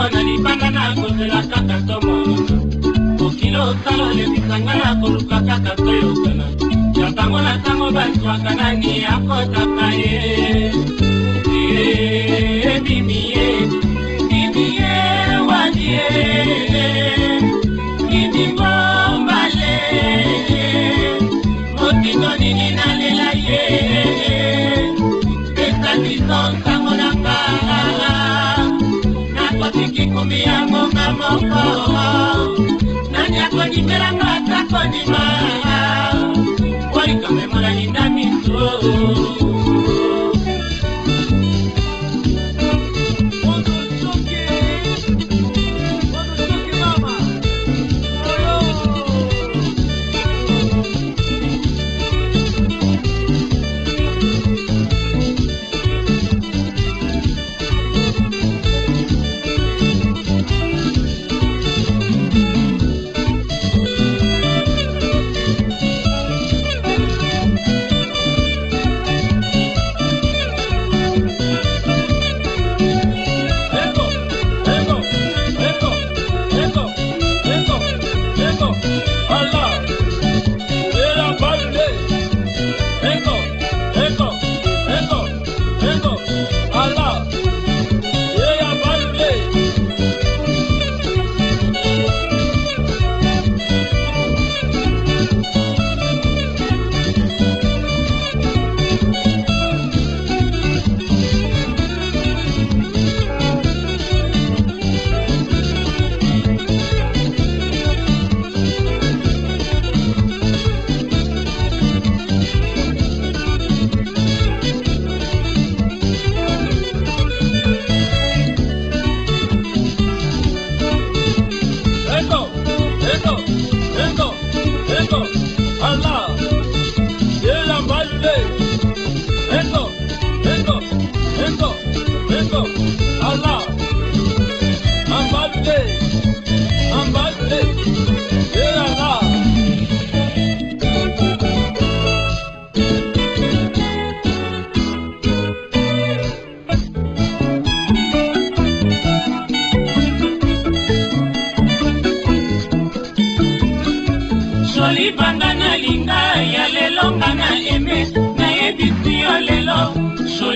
somo na libanga na kozela kaka somo mokili osala olembisanga na koluka kaka koyokana ya ntango na ntango bazwaka nani akotaka ye ebimi ye bimi ye wani ye kindimbo Oh.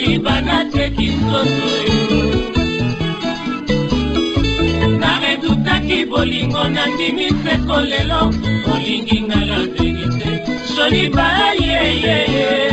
koliba nateki nzoto naredutaki bolingo nandimi seko lelo olingi ngala ndenge te koliba yeyeye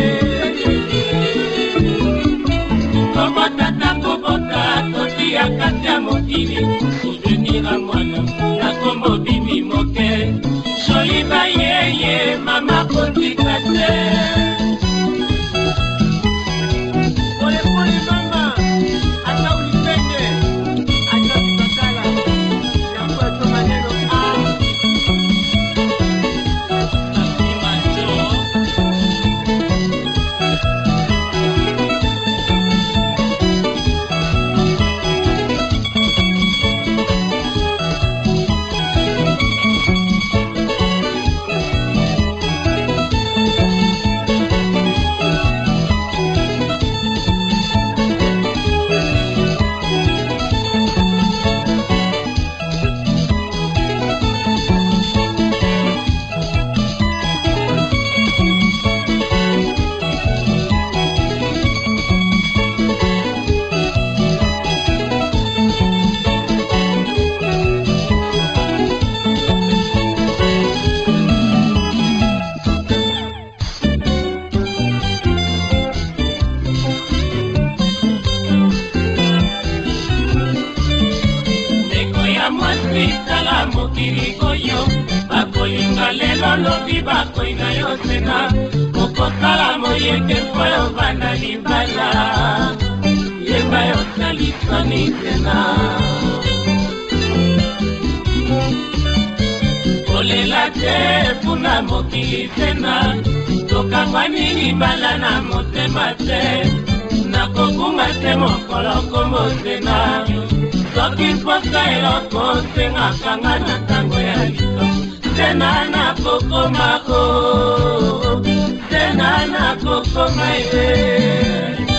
na mokili oyo bakolinga lelo lobi bakoina yo sena okotala moyeke mpo yovanda libala yemba yosali soni sena kolela te mpuna mokili sena tokangwa nini bala na motema te nakokunga te mokolo kombo sena soki swaka eloko osengakanga na ntango ya litongo tena nakokoma o tena nakokoma ye